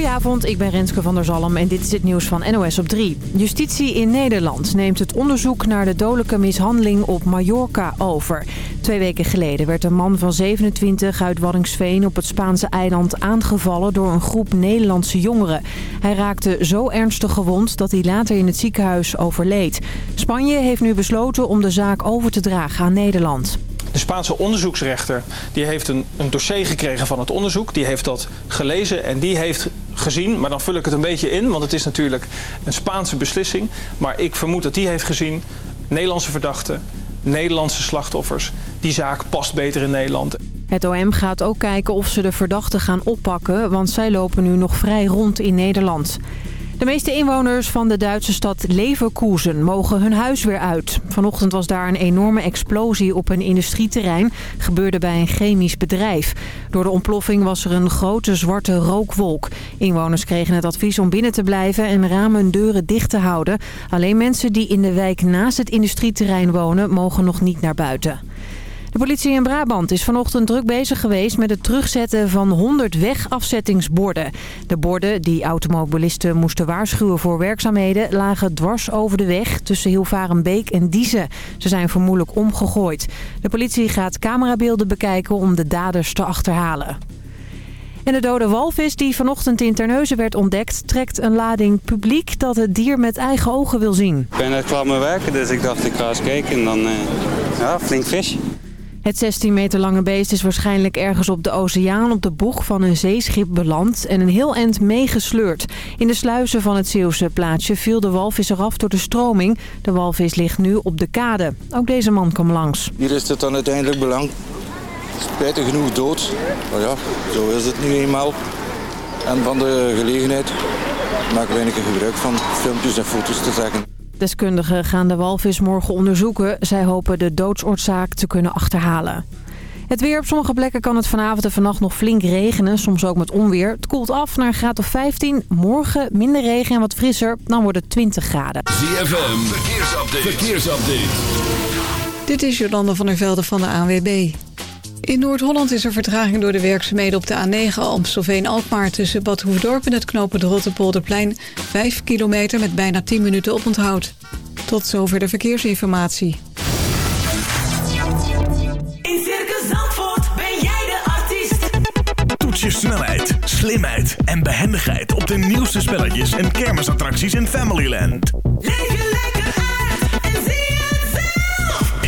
Goedenavond, ik ben Renske van der Zalm en dit is het nieuws van NOS op 3. Justitie in Nederland neemt het onderzoek naar de dodelijke mishandeling op Mallorca over. Twee weken geleden werd een man van 27 uit Waddingsveen op het Spaanse eiland aangevallen door een groep Nederlandse jongeren. Hij raakte zo ernstig gewond dat hij later in het ziekenhuis overleed. Spanje heeft nu besloten om de zaak over te dragen aan Nederland. De Spaanse onderzoeksrechter die heeft een, een dossier gekregen van het onderzoek. Die heeft dat gelezen en die heeft gezien, maar dan vul ik het een beetje in... want het is natuurlijk een Spaanse beslissing. Maar ik vermoed dat die heeft gezien, Nederlandse verdachten, Nederlandse slachtoffers... die zaak past beter in Nederland. Het OM gaat ook kijken of ze de verdachten gaan oppakken... want zij lopen nu nog vrij rond in Nederland. De meeste inwoners van de Duitse stad Leverkusen mogen hun huis weer uit. Vanochtend was daar een enorme explosie op een industrieterrein. Gebeurde bij een chemisch bedrijf. Door de ontploffing was er een grote zwarte rookwolk. Inwoners kregen het advies om binnen te blijven en ramen en deuren dicht te houden. Alleen mensen die in de wijk naast het industrieterrein wonen mogen nog niet naar buiten. De politie in Brabant is vanochtend druk bezig geweest met het terugzetten van 100 wegafzettingsborden. De borden die automobilisten moesten waarschuwen voor werkzaamheden lagen dwars over de weg tussen Hilvarenbeek en Diezen. Ze zijn vermoedelijk omgegooid. De politie gaat camerabeelden bekijken om de daders te achterhalen. En de dode walvis die vanochtend in Terneuzen werd ontdekt... trekt een lading publiek dat het dier met eigen ogen wil zien. Ik ben net klaar met werken, dus ik dacht ik ga eens kijken. En dan, uh, ja, flink vis. Het 16 meter lange beest is waarschijnlijk ergens op de oceaan op de boeg van een zeeschip beland en een heel eind meegesleurd. In de sluizen van het Zeeuwse plaatsje viel de walvis eraf door de stroming. De walvis ligt nu op de kade. Ook deze man kwam langs. Hier is het dan uiteindelijk belang. Spijtig genoeg dood. Maar ja, zo is het nu eenmaal. En van de gelegenheid maken wij een gebruik van filmpjes en foto's te zeggen. Deskundigen gaan de walvis morgen onderzoeken. Zij hopen de doodsoorzaak te kunnen achterhalen. Het weer op sommige plekken kan het vanavond en vannacht nog flink regenen. Soms ook met onweer. Het koelt af naar een graad of 15. Morgen minder regen en wat frisser. Dan wordt het 20 graden. ZFM, verkeersupdate. verkeersupdate. Dit is Jolanda van der Velde van de ANWB. In Noord-Holland is er vertraging door de werkzaamheden op de A9 Amstelveen-Alkmaar... tussen Bad Hoefdorp en het knooppunt Rotterpolderplein... 5 kilometer met bijna 10 minuten oponthoud. Tot zover de verkeersinformatie. In Circus Zandvoort ben jij de artiest. Toets je snelheid, slimheid en behendigheid... op de nieuwste spelletjes en kermisattracties in Familyland. Leef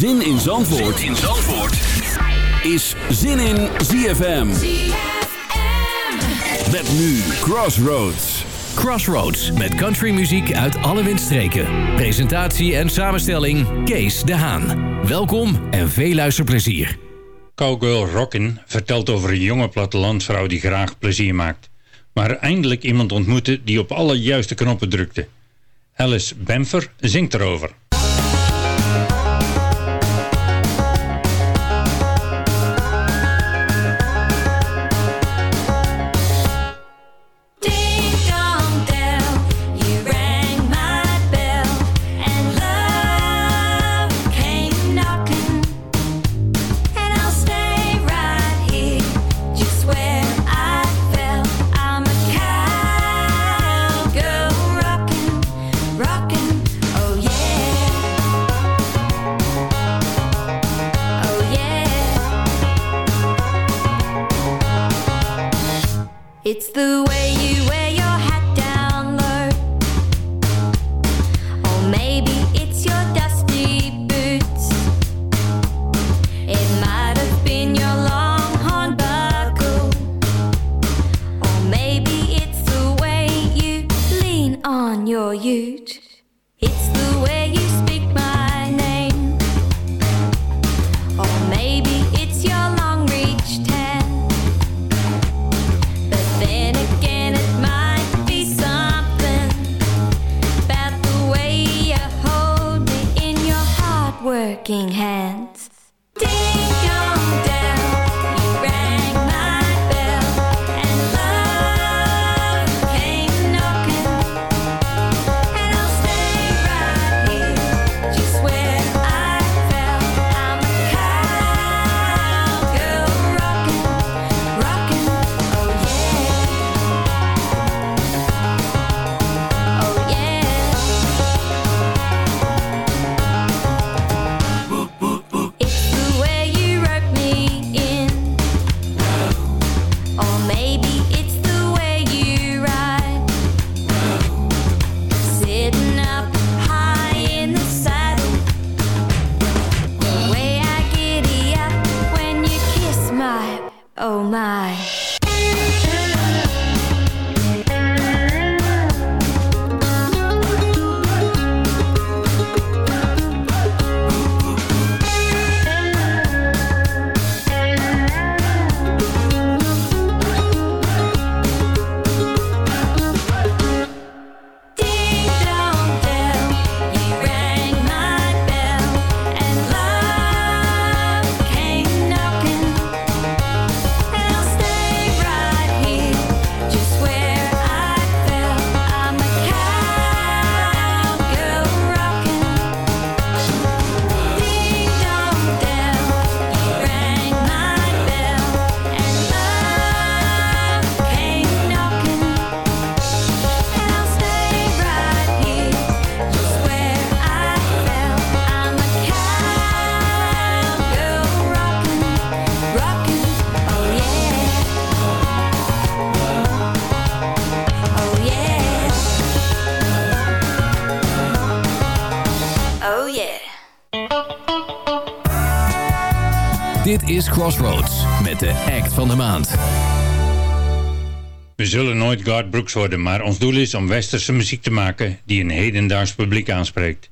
Zin in Zandvoort, zin in Zandvoort. is Zin in ZFM. Met nu Crossroads. Crossroads met countrymuziek uit alle windstreken. Presentatie en samenstelling Kees de Haan. Welkom en veel luisterplezier. Cowgirl Rockin' vertelt over een jonge plattelandvrouw die graag plezier maakt. Maar eindelijk iemand ontmoette die op alle juiste knoppen drukte. Alice Bamfer zingt erover. Crossroads met de act van de maand. We zullen nooit Garth Brooks worden, maar ons doel is om westerse muziek te maken die een hedendaags publiek aanspreekt.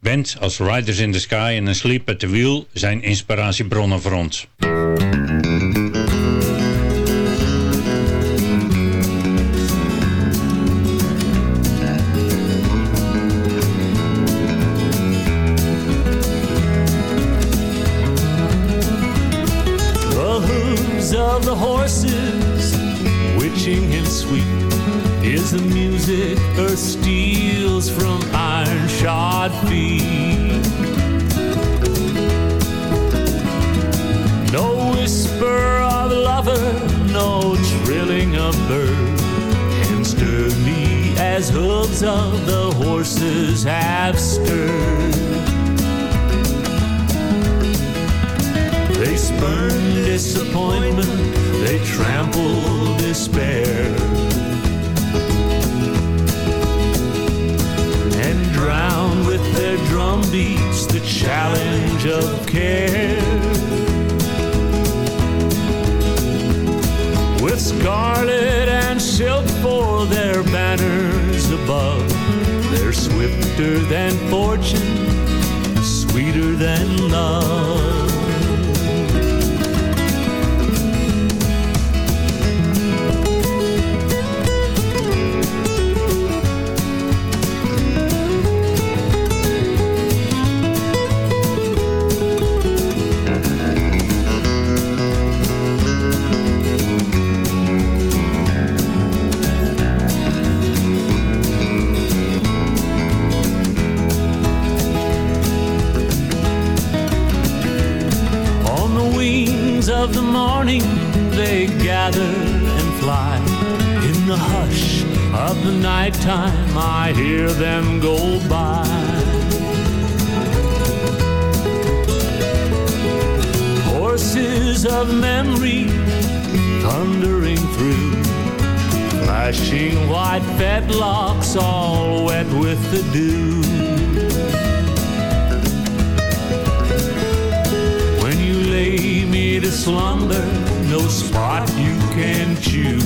Bands als Riders in the Sky en Asleep at the Wheel zijn inspiratiebronnen voor ons. Of the morning, they gather and fly. In the hush of the nighttime, I hear them go by. Horses of memory thundering through, flashing white fetlocks all wet with the dew. To slumber, no spot you can choose.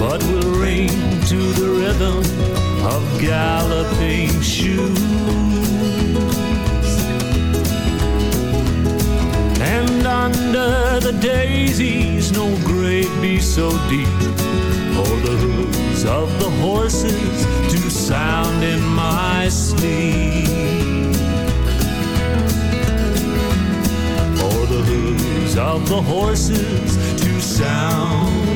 But we'll ring to the rhythm of galloping shoes. And under the daisies, no grave be so deep for the hooves of the horses to sound in my sleep. Of the horses to sound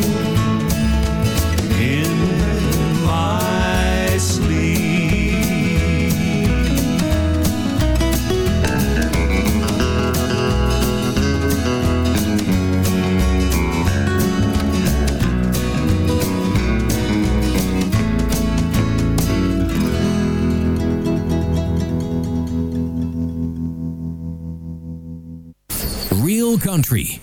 country.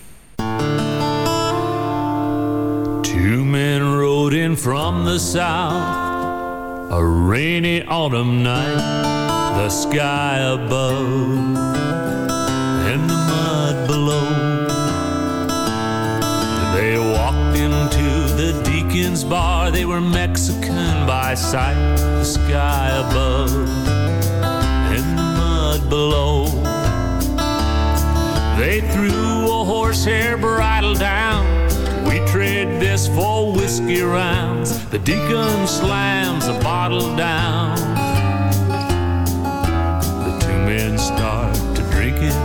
Two men rode in from the south. A rainy autumn night The sky above And the mud below. They walked into the deacon's bar. They were Mexican by sight. The sky above And the mud below. They threw a horsehair bridle down. We trade this for whiskey rounds. The deacon slams a bottle down. The two men start to drinking.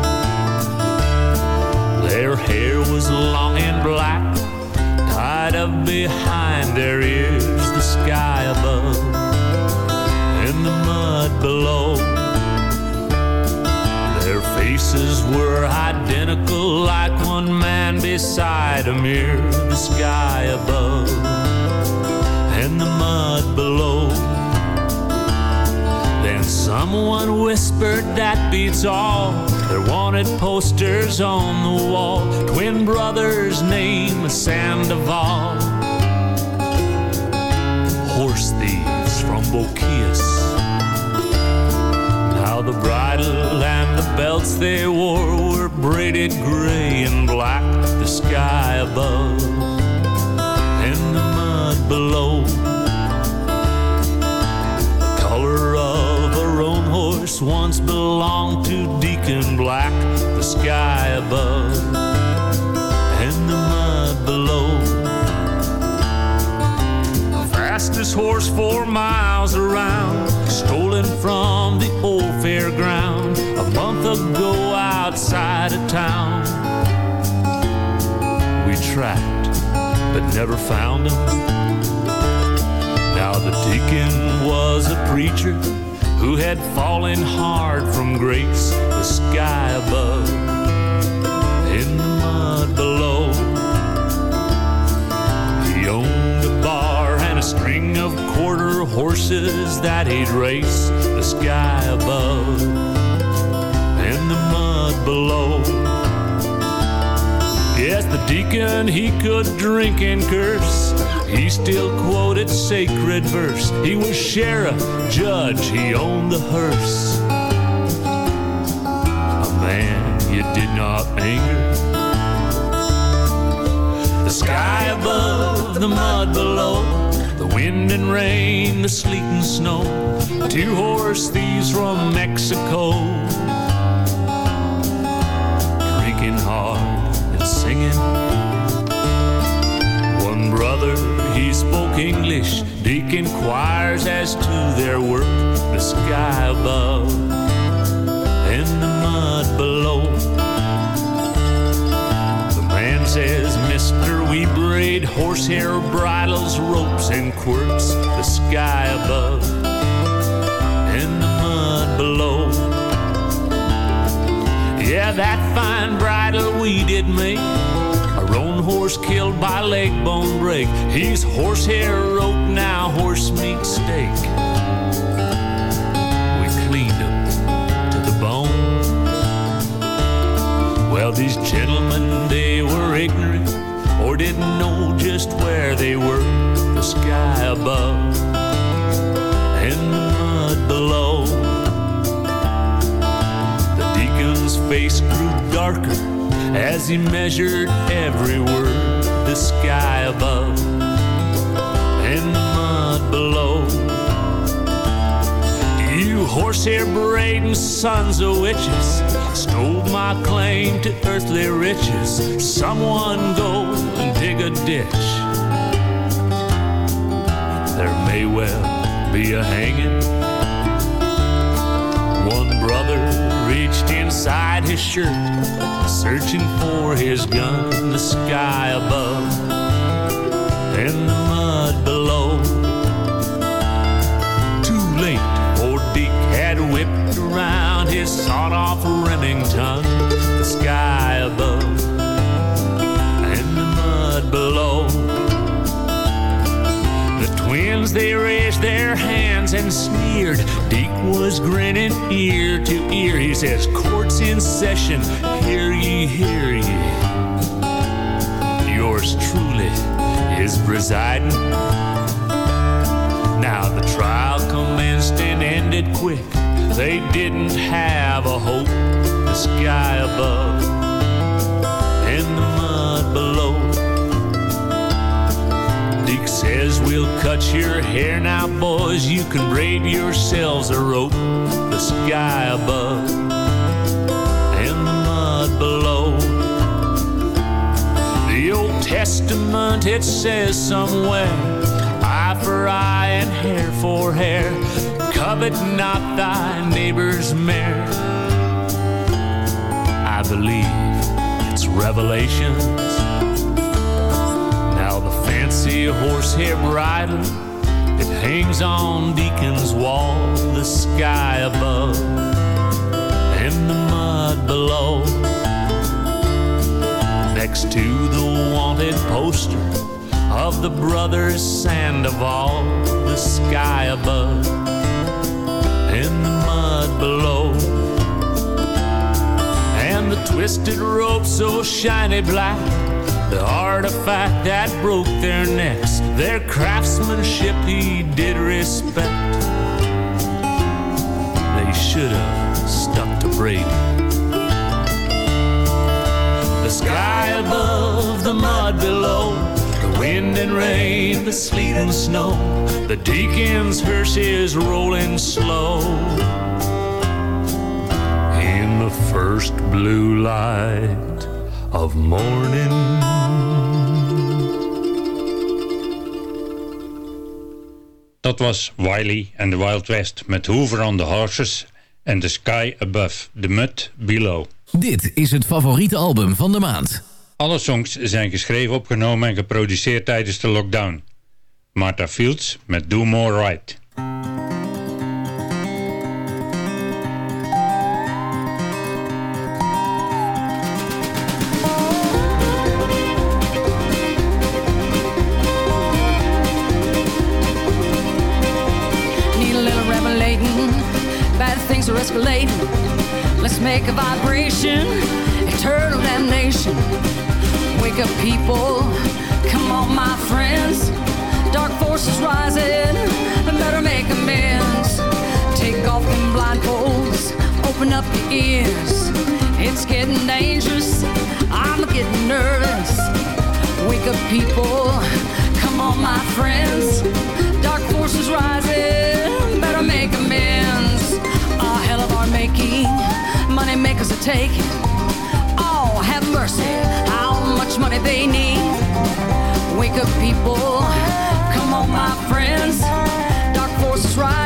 Their hair was long and black, tied up behind their ears. The sky above and the mud below. Their faces were identical, like one man beside a mirror. The sky above and the mud below. Then someone whispered that beats all. There wanted posters on the wall. Twin brothers name Sandoval. Horse thieves from Boquias. The bridle and the belts they wore braided gray and black. The sky above and the mud below. The color of a roan horse once belonged to Deacon Black. The sky above and the mud below. The fastest horse four miles around, stolen from the old fairground month ago outside of town. We tracked, but never found him. Now the deacon was a preacher who had fallen hard from grace, the sky above, in the mud below. He owned a bar and a string of quarter horses that he'd race, the sky above the mud below. Yes, the deacon, he could drink and curse. He still quoted sacred verse. He was sheriff, judge, he owned the hearse. A man you did not anger. The sky above, the mud below, the wind and rain, the sleet and snow. Two horse thieves from Mexico, and singing. One brother, he spoke English, deacon choirs as to their work. The sky above and the mud below. The man says, Mister, we braid horsehair bridles, ropes, and quirks, The sky above Yeah, that fine bridle we did make. Our own horse killed by leg bone break. He's horsehair rope, now horse meat steak. We cleaned him to the bone. Well, these gentlemen, they were ignorant or didn't know just where they were. The sky above and face grew darker as he measured every word. The sky above and the mud below. You horsehair braiding sons of witches stole my claim to earthly riches. Someone go and dig a ditch. There may well be a hanging. Reached inside his shirt, searching for his gun. The sky above and the mud below. Too late, old Deke had whipped around his sawed-off Remington. The sky above twins, they raised their hands and sneered. Deke was grinning ear to ear. He says, Court's in session, hear ye, hear ye. Yours truly is presiding. Now the trial commenced and ended quick. They didn't have a hope. The sky above and the mud below. Deke said cut your hair now, boys. You can braid yourselves a rope. The sky above and the mud below. The Old Testament, it says somewhere eye for eye and hair for hair. Covet not thy neighbor's mare. I believe it's Revelations. The fancy horsehair bridle it hangs on Deacon's wall, the sky above and the mud below. Next to the wanted poster of the brothers Sandoval, the sky above and the mud below. And the twisted rope so shiny black, the artifact that broke their necks, their craftsmanship he did respect. They should have stuck to Brady. The sky above, the mud below, the wind and rain, the sleet and snow, the deacon's hearse is rolling slow. In the first blue light of morning. Dat was Wiley and the Wild West met Hoover on the Horses and the Sky Above, the Mud Below. Dit is het favoriete album van de maand. Alle songs zijn geschreven, opgenomen en geproduceerd tijdens de lockdown. Martha Fields met Do More Right. Escalating. Let's make a vibration, eternal damnation. Wake up, people. Come on, my friends. Dark forces rising. Better make amends. Take off them blindfolds. Open up your ears. It's getting dangerous. I'm getting nervous. Wake up, people. Come on, my friends. Makers. Oh, have mercy. How much money they need. Wake up, people. Come on, my friends. Dark forces rising.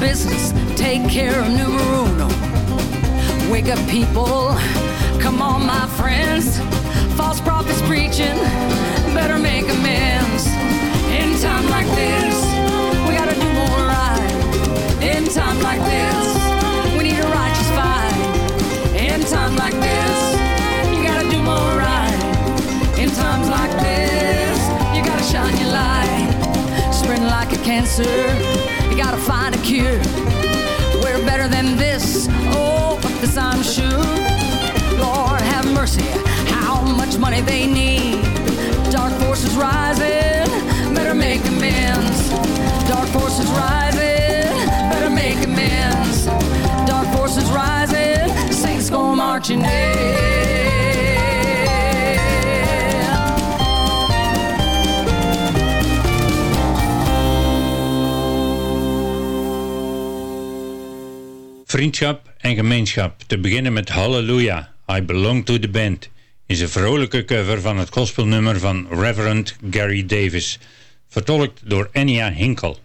Business. Take care of numero uno. Wake up, people. Come on, my friends. False prophets preaching. Better make amends. In time like this, we gotta do more right. In time like this, we need a righteous fight. In time like this, you gotta do more right. In times like this, you gotta shine your light. Spreading like a cancer, you gotta find a cure. We're better than this, oh, this I'm sure. Lord have mercy, how much money they need. Dark forces rising, better make amends. Dark forces rising, better make amends. Dark forces rising, saints go marching in. Vriendschap en gemeenschap. Te beginnen met Hallelujah, I Belong to the Band. Is een vrolijke cover van het gospelnummer van Reverend Gary Davis. Vertolkt door Enya Hinkle.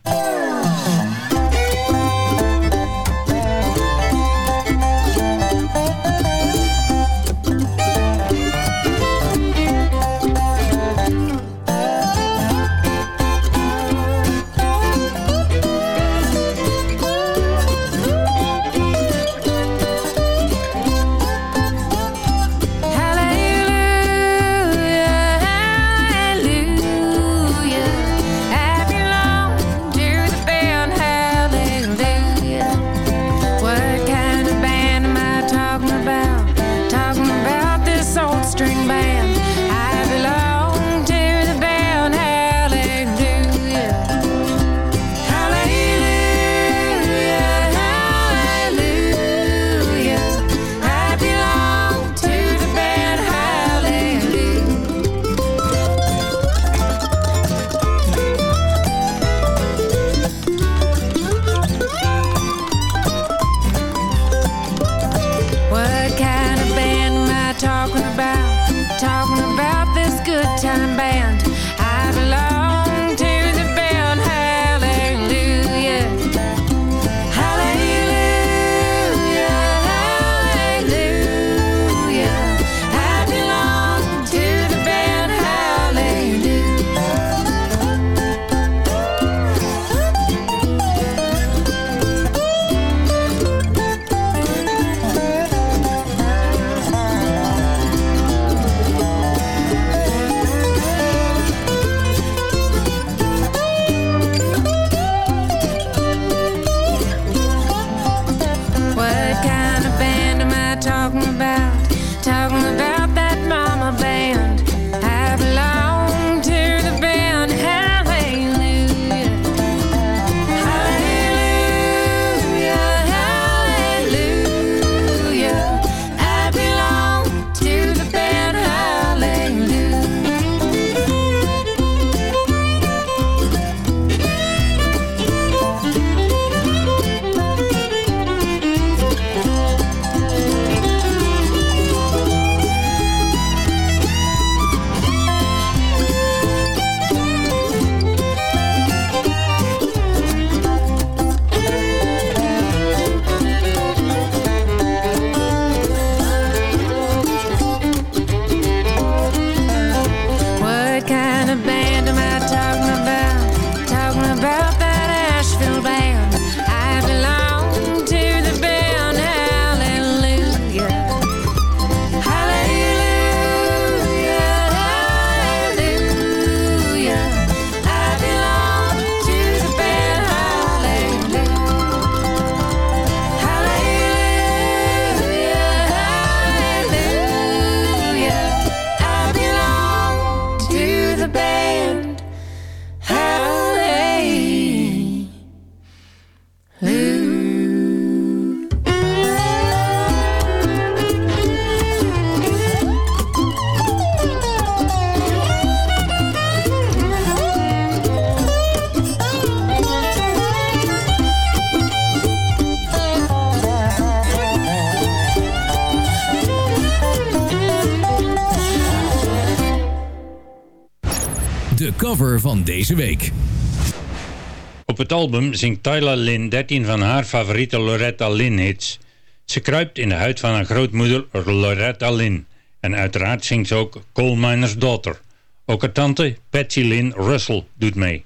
van deze week. Op het album zingt Tyler Lynn 13 van haar favoriete Loretta Lynn hits. Ze kruipt in de huid van haar grootmoeder Loretta Lynn. En uiteraard zingt ze ook Coal Miner's Daughter. Ook haar tante Patsy Lynn Russell doet mee.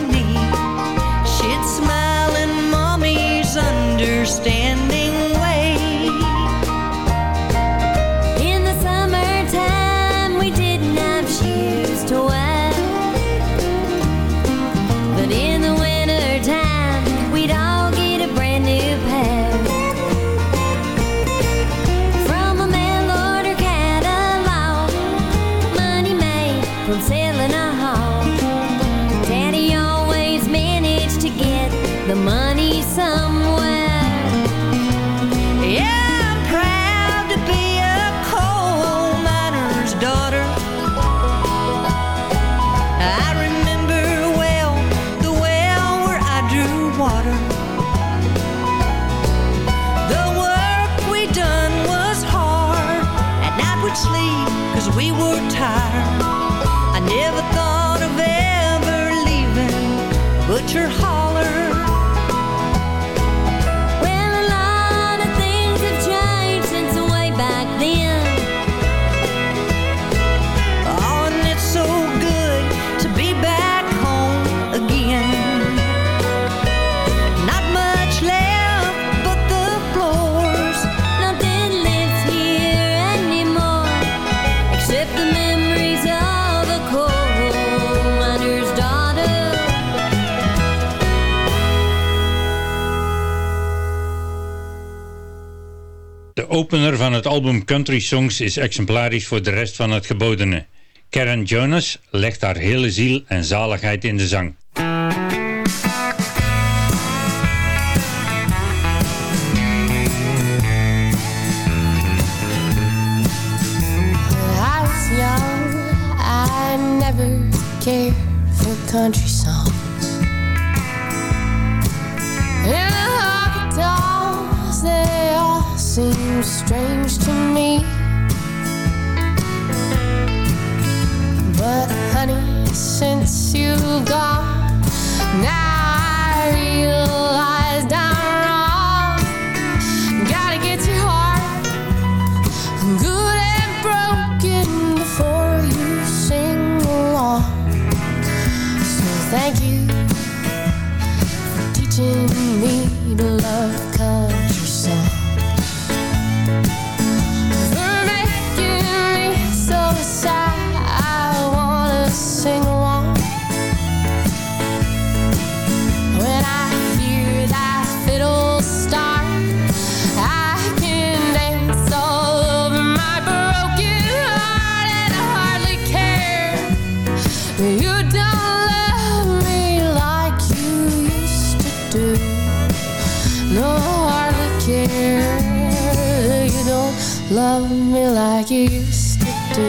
opener van het album Country Songs is exemplarisch voor de rest van het gebodene. Karen Jonas legt haar hele ziel en zaligheid in de zang. country strange to me. But honey, since you have gone, now I realize. love me like you used to do.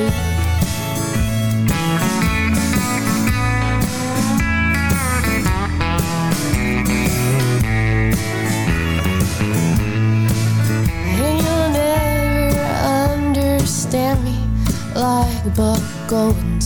You'll never understand me like a buck going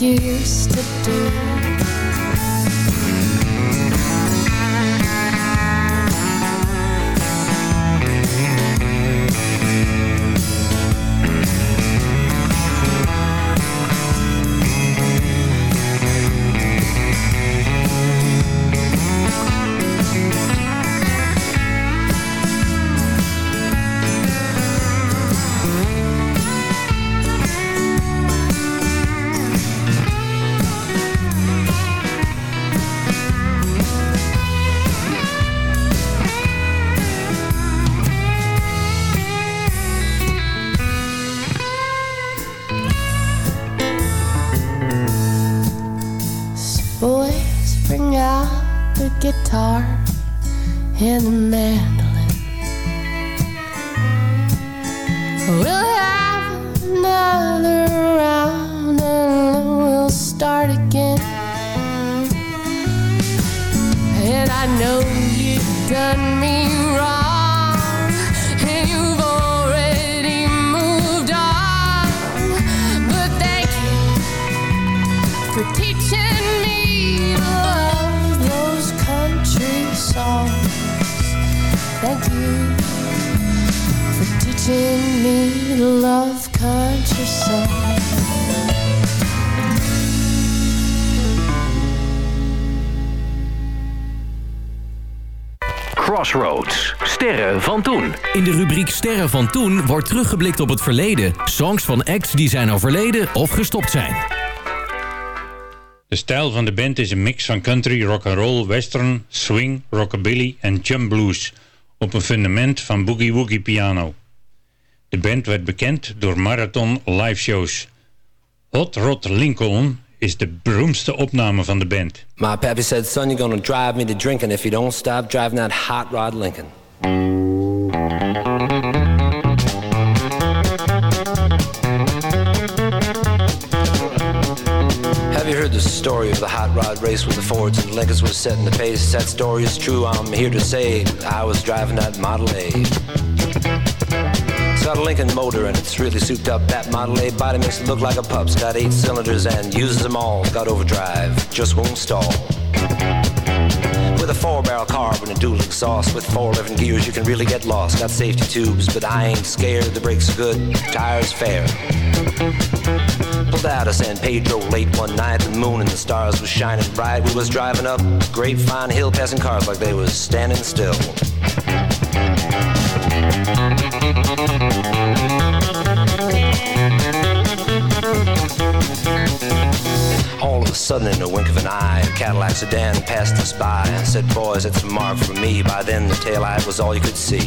you used to do. Van toen wordt teruggeblikt op het verleden. Songs van acts die zijn overleden of gestopt zijn. De stijl van de band is een mix van country, rock and roll, western, swing, rockabilly en jump blues op een fundament van boogie woogie piano. De band werd bekend door marathon live shows. Hot Rod Lincoln is de beroemdste opname van de band. My pappy said, son, you're gonna drive me to drinking if you don't stop driving that hot rod Lincoln. Story of the hot rod race with the Fords and Lincolns was setting the pace? That story is true, I'm here to say I was driving that Model A. It's got a Lincoln motor and it's really souped up. That Model A body makes it look like a pup's got eight cylinders and uses them all. Got overdrive, just won't stall. With a four barrel carb and a dual exhaust with four living gears, you can really get lost. Got safety tubes, but I ain't scared. The brakes are good, tires fair. Out of San Pedro late one night. The moon and the stars was shining bright. We was driving up Grapevine Hill, passing cars like they was standing still. All of a sudden, in a wink of an eye, a Cadillac sedan passed us by and said, Boys, it's a mark for me. By then, the taillight was all you could see.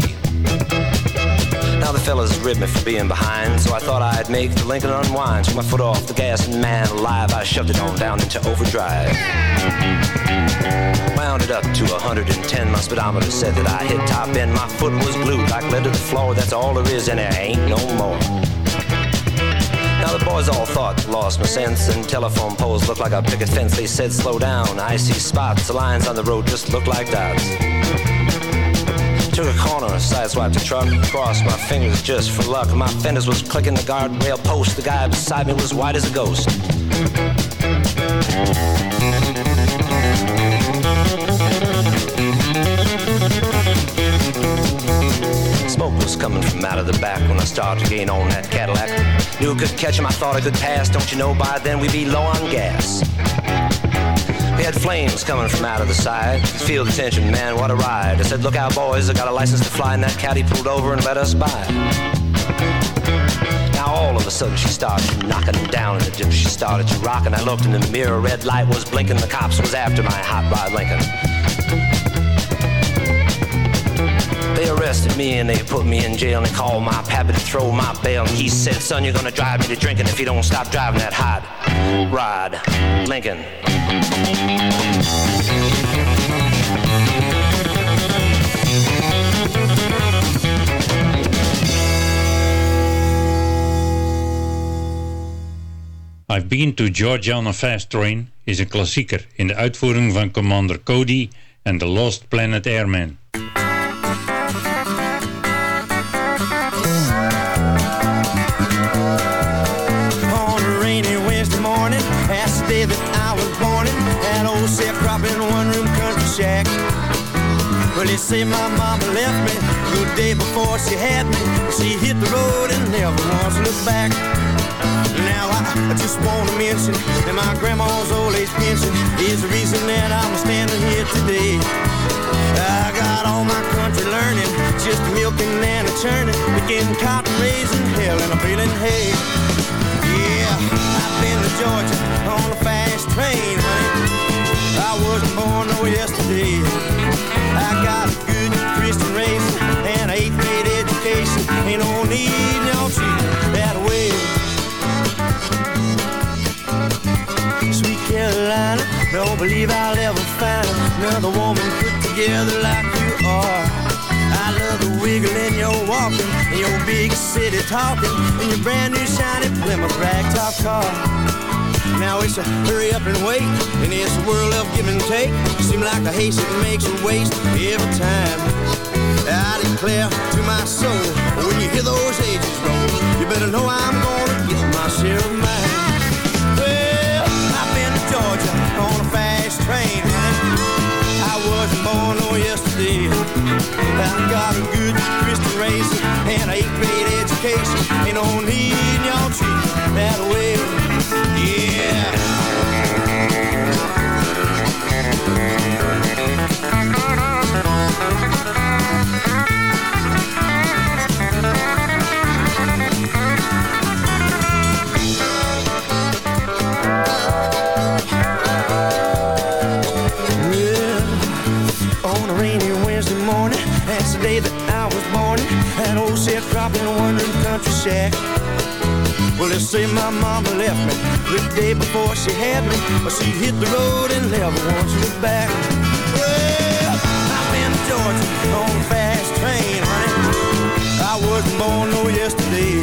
Now the fellas ribbed me for being behind, so I thought I'd make the Lincoln unwind. Took my foot off the gas and man alive, I shoved it on down into overdrive. Wound it up to 110, my speedometer said that I hit top end. My foot was glued like lead to the floor, that's all there is and there ain't no more. Now the boys all thought lost my sense and telephone poles looked like a picket fence. They said slow down, I see spots, the lines on the road just look like dots. Took a corner, sideswiped a truck, crossed my fingers just for luck. My fenders was clicking the guardrail post. The guy beside me was white as a ghost. Smoke was coming from out of the back when I started to gain on that Cadillac. Knew I could catch him, I thought I could pass. Don't you know by then we'd be low on gas? We had flames coming from out of the side. Feel the tension, man, what a ride. I said, look out, boys, I got a license to fly, and that caddy pulled over and let us by. Now all of a sudden she started knocking down in the dip. She started to rock, and I looked in the mirror. Red light was blinking. The cops was after my hot rod Lincoln. Arrested me and they put me in jail and they called my pappy to throw my bail. And he said, son, you're gonna drive me to drinking if you don't stop driving that hot rod Lincoln. I've Been to Georgia on a Fast Train is een klassieker in de uitvoering van Commander Cody en The Lost Planet Airmen. They say my mama left me the day before she had me. She hit the road and never once looked back. Now I just want to mention that my grandma's old age pension is the reason that I'm standing here today. I got all my country learning, just milking and a churning, picking cotton, raising hell and a baling hay. Yeah, I've been to Georgia on a fast train, honey. I wasn't born no yesterday. I got a good Christian race and an eighth grade education. Ain't no need no treat that way. Sweet Carolina, don't believe I'll ever find another woman put together like you are. I love the wiggle in your walking, and your big city talking, and your brand new shiny Plymouth ragtop car. Now it's a hurry up and wait, and it's a world of give and take. Seem like the haste it makes you waste every time. I declare to my soul, when you hear those ages roll, you better know I'm gonna get my share of mine. Born no yesterday. I got a good Christian race and an eighth grade education. Ain't no need y'all treat that way. Yeah, country shack. Well, they say my mama left me the day before she had me. But she hit the road and never once looked back. Well, I've been to Georgia on a fast train, honey. I wasn't born no yesterday.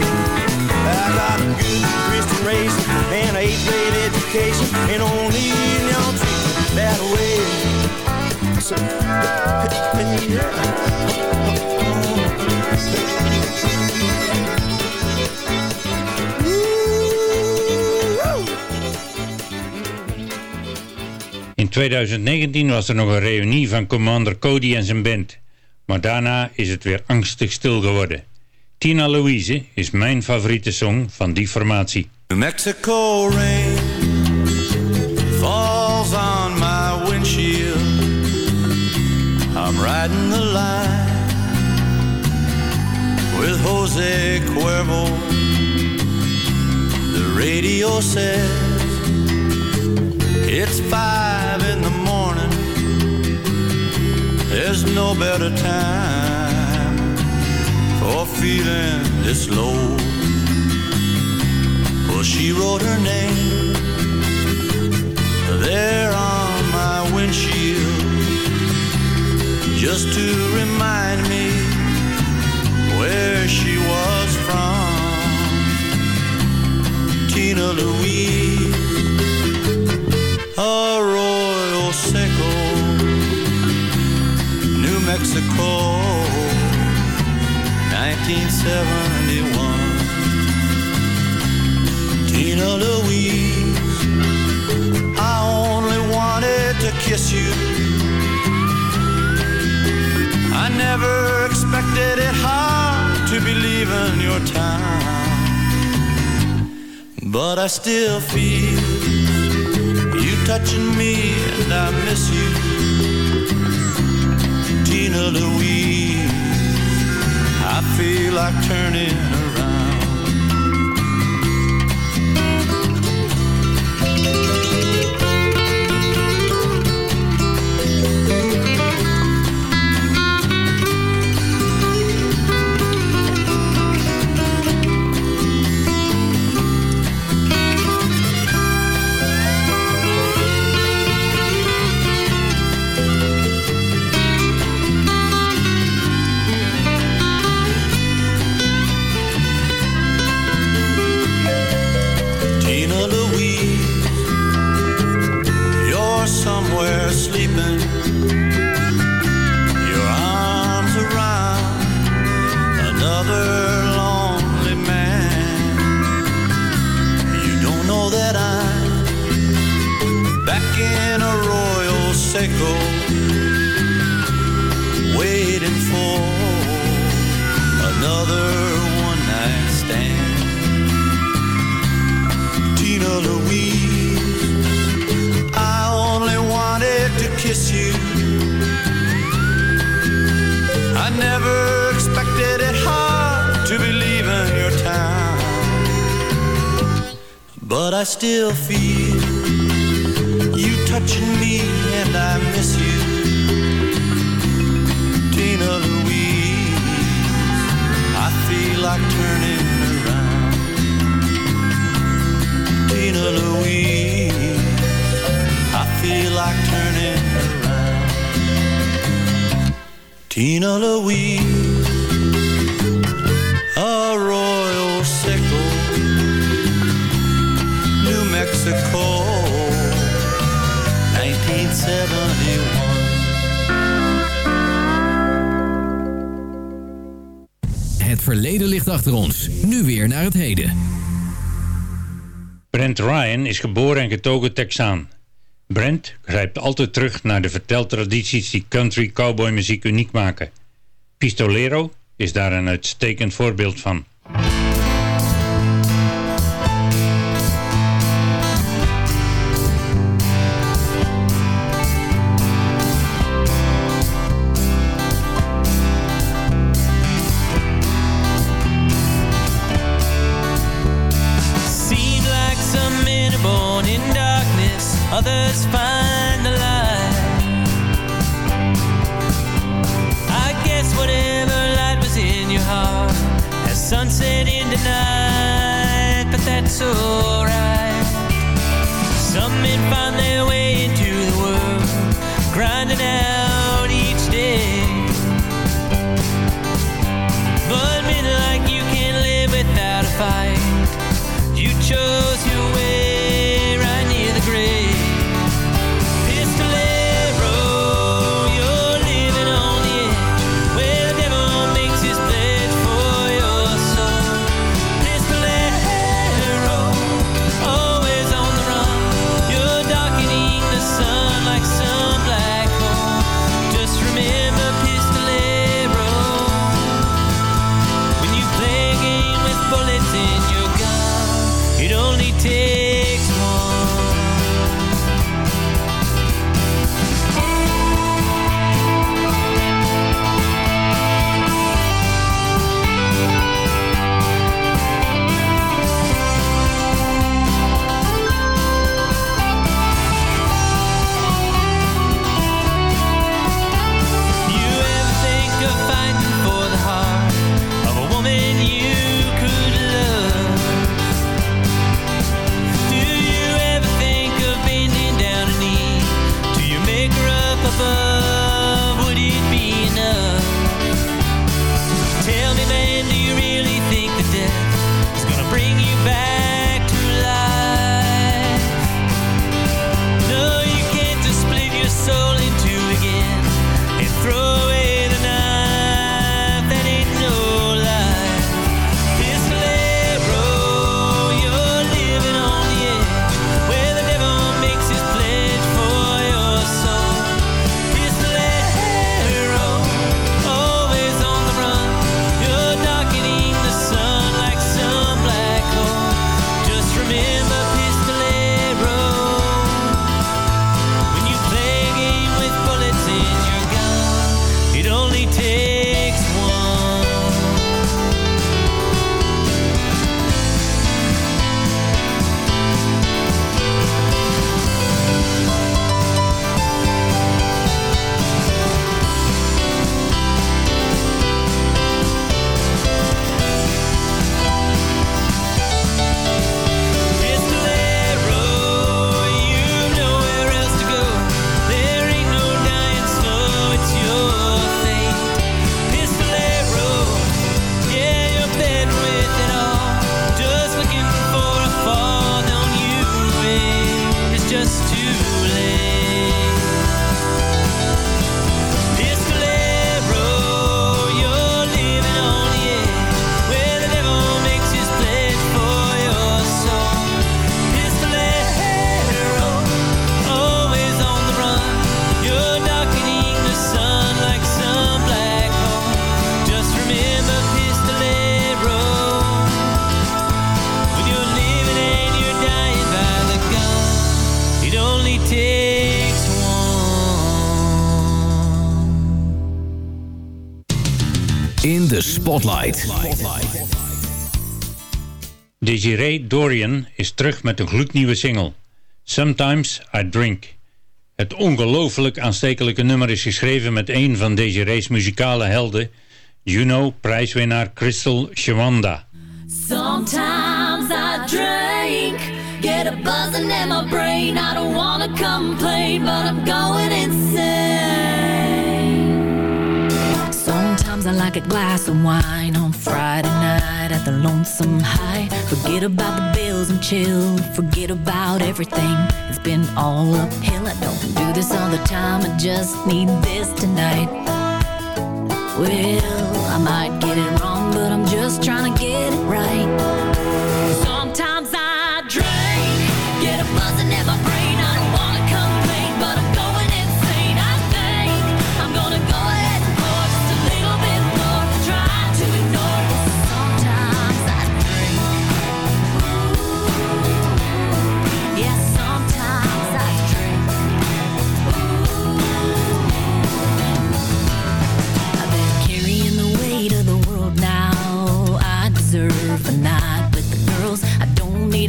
I got a good Christian race and an eighth grade education. And only in your treatment that way. So, In 2019 was er nog een reunie van Commander Cody en zijn band. Maar daarna is het weer angstig stil geworden. Tina Louise is mijn favoriete song van die formatie. Mexico rain falls on my windshield. I'm riding the line with Jose Cuervo. The radio says it's five There's no better time for feeling this low. Well, she wrote her name there on my windshield just to remind me where she was from. Tina Louise Mexico, 1971. Tina Louise, I only wanted to kiss you. I never expected it hard to be leaving your town. But I still feel you touching me and I miss you. Louise. I feel like turning feel geboren en getogen Texaan. Brent grijpt altijd terug naar de verteltradities die country cowboy muziek uniek maken. Pistolero is daar een uitstekend voorbeeld van. Spotlight. Spotlight. Desiree Dorian is terug met een gloednieuwe single. Sometimes I Drink. Het ongelooflijk aanstekelijke nummer is geschreven met een van Desiree's muzikale helden... Juno prijswinnaar Crystal Shawanda. Sometimes I drink, get a my brain. I don't complain, but I'm going a glass of wine on Friday night at the lonesome high. Forget about the bills and chill. Forget about everything. It's been all uphill. I don't do this all the time. I just need this tonight. Well, I might get it wrong, but I'm just trying to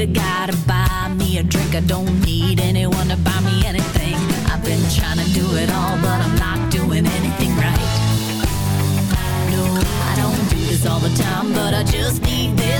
need a guy to buy me a drink. I don't need anyone to buy me anything. I've been trying to do it all, but I'm not doing anything right. No, I don't do this all the time, but I just need this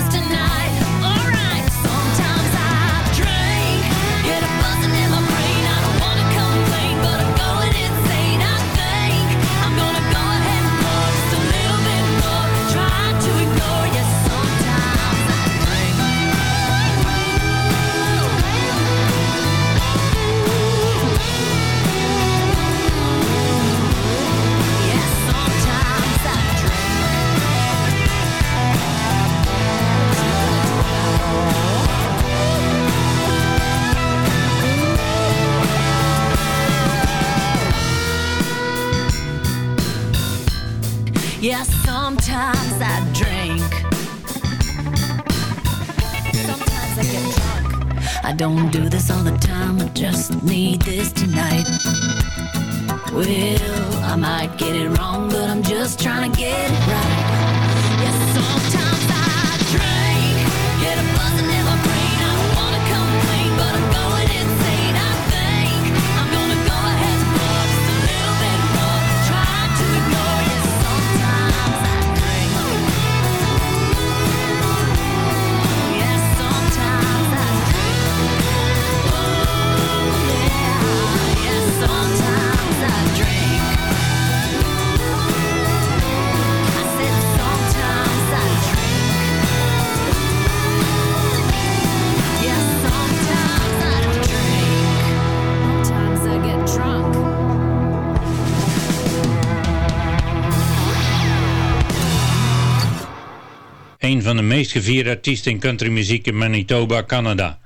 meest gevierde artiest in countrymuziek in Manitoba, Canada.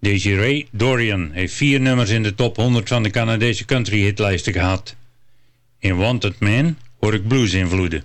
Desiree Dorian heeft vier nummers in de top 100 van de Canadese country hitlijsten gehad. In Wanted Man hoor ik blues invloeden.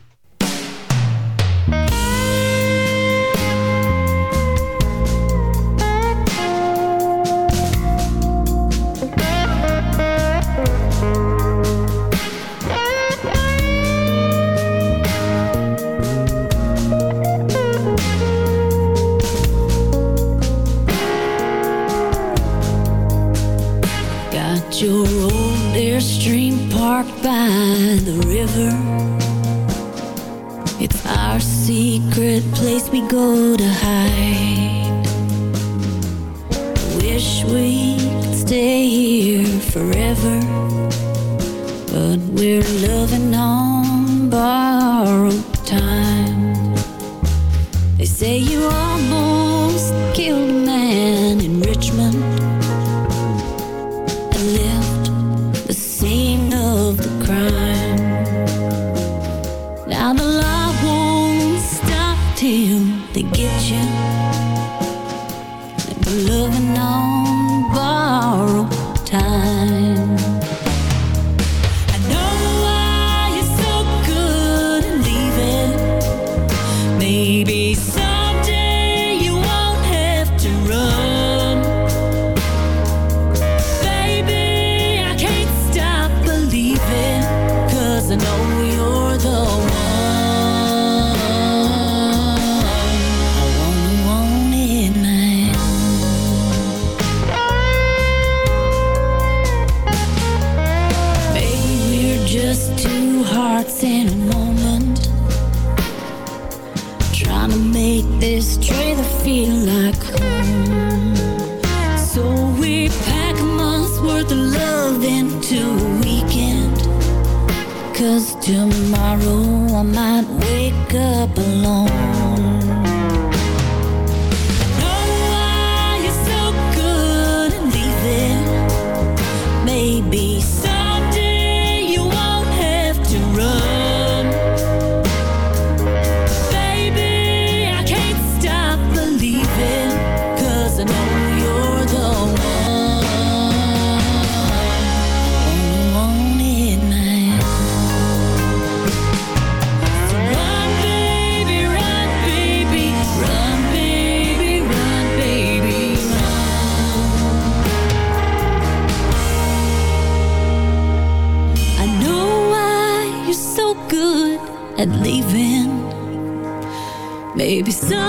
Tomorrow I might wake up alone. So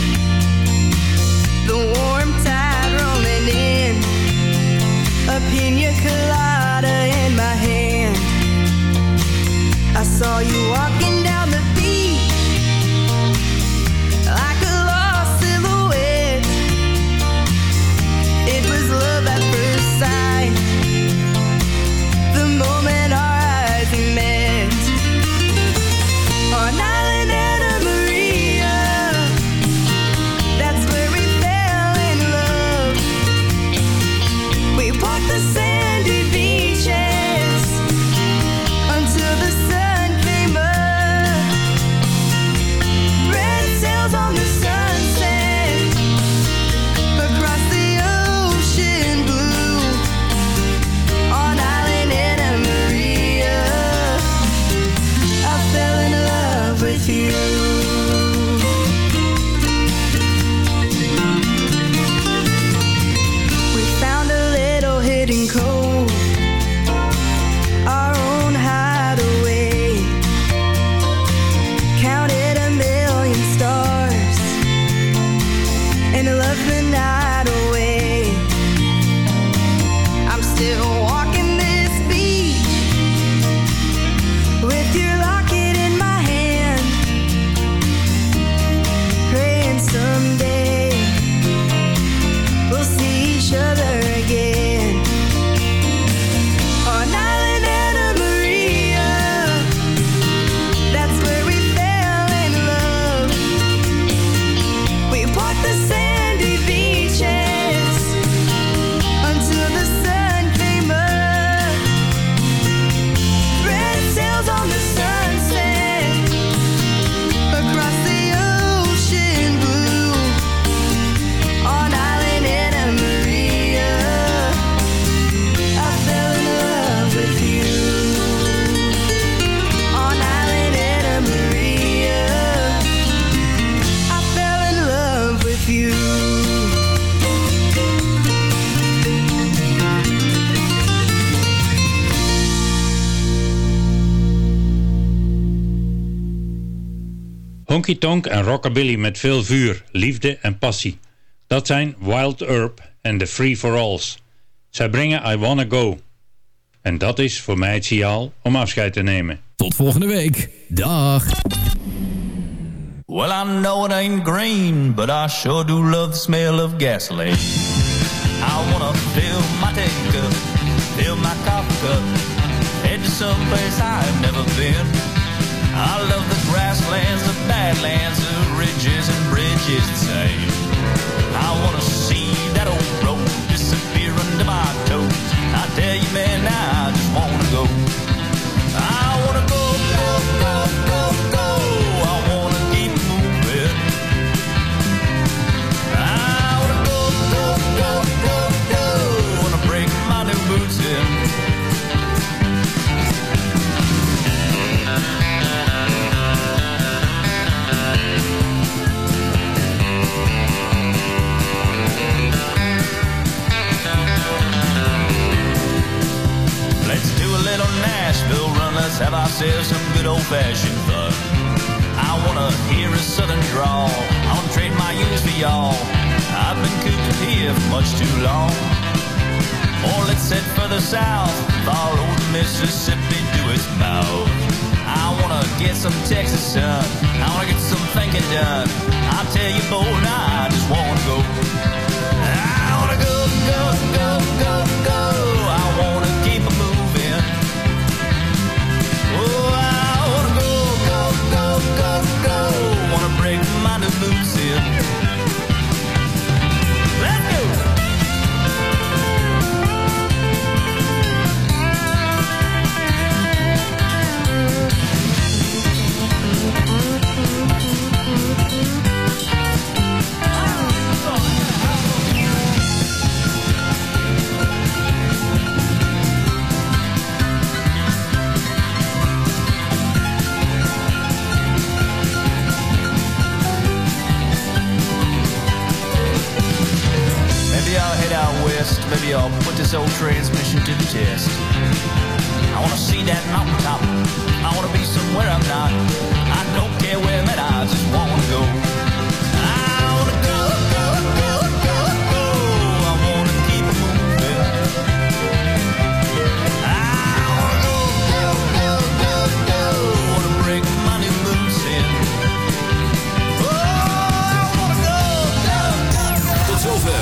Honky Tonk en rockabilly met veel vuur, liefde en passie. Dat zijn Wild Herb en The Free for Alls. Zij brengen I Wanna Go. En dat is voor mij het signaal om afscheid te nemen. Tot volgende week. Dag. Well, I know it ain't green, but I sure do love the smell of gasoline. I wanna fill my tank up, fill my coffee cup, head to someplace I've never been. I love the grasslands, the badlands, the ridges and bridges the same. I wanna see that old road disappear under my toes. I tell you, man, I just wanna go. I wanna go, go, go, go, Little Nashville run. Let's have ourselves some good old fashioned fun. I wanna hear a southern drawl. I wanna trade my youth for y'all. I've been cooped here for much too long. Or let's head further south. Follow the Mississippi to its mouth. I wanna get some Texas sun. I wanna get some thinking done. I tell you, boy, I just wanna go. I wanna go, go, go. Head. Maybe I'll put this old transmission to the test. I wanna see that mountaintop. I wanna be somewhere I'm not. I don't care where I'm at. I just wanna go.